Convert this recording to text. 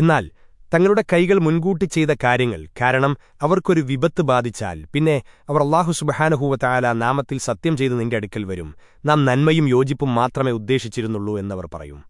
എന്നാൽ തങ്ങളുടെ കൈകൾ മുൻകൂട്ടി ചെയ്ത കാര്യങ്ങൾ കാരണം അവർക്കൊരു വിപത്ത് ബാധിച്ചാൽ പിന്നെ അവർ അള്ളാഹു സുബഹാനഹൂവത്തായാല നാമത്തിൽ സത്യം ചെയ്ത് നിന്റെ അടുക്കൽ വരും. നാം നന്മയും യോജിപ്പും മാത്രമേ ഉദ്ദേശിച്ചിരുന്നുള്ളൂ എന്നവർ പറയും.